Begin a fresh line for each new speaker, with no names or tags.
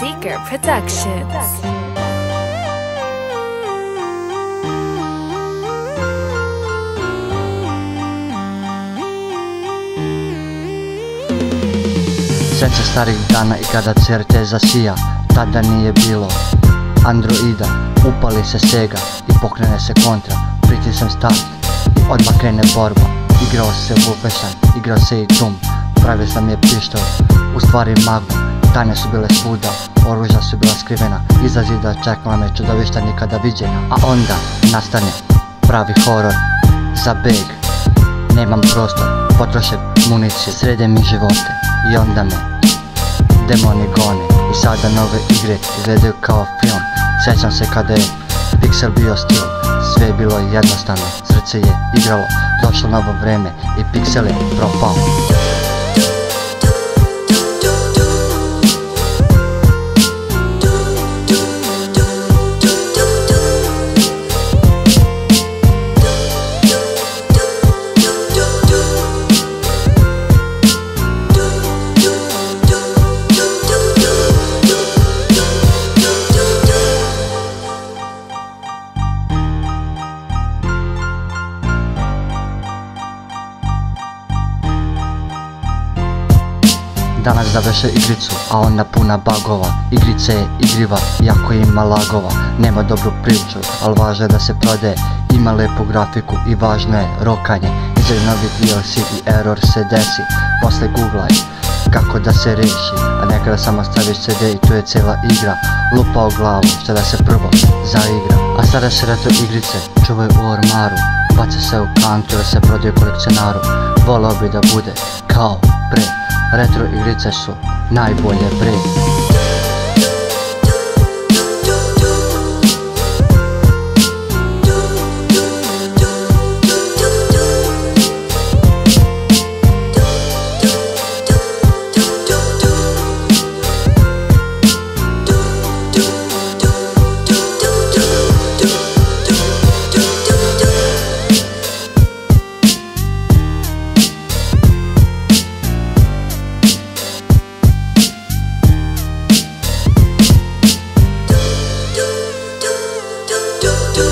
Seeker Productions.
Sjeća starih dana i kada CRT zasija Tada nije bilo Androida. Upali se Sega i pokrene se kontra Pritisnem start i odmah krene borba. Igrao se Wolfenstein, igrao se i Doom Pravio sam je pištol, u stvari magnum Tajne su bile svuda, oružja su bila skrivena Iza zida čekala me čudovišta nikada viđena A onda nastane pravi horor. Za beg Nemam prostor, potrošim municije, srede mi živote i onda me demoni gone. I sada nove igre izgledaju kao film. Sjećam se kada je Pixel bio stil. Sve je bilo jednostavno, srce je igralo. Došlo novo vreme i Pixel je propao Danas završe igricu, a ona puna bagova. Igrica je igriva, jako ima lagova. Nema dobru priču, al važno je da se prode. Ima lepu grafiku i važno je rokanje. Iza novi DLC i error se desi. Posle googlaj kako da se riješi A nekada samo staviš CD i tu je cijela igra. Lupa u glavu, šta da se prvo zaigra. A sada se retro igrice čuvaju u ormaru. Baca se u kantu da se prodaju kolekcionaru. Volao bi da bude kao pre Retro igrice su najbolje bre do do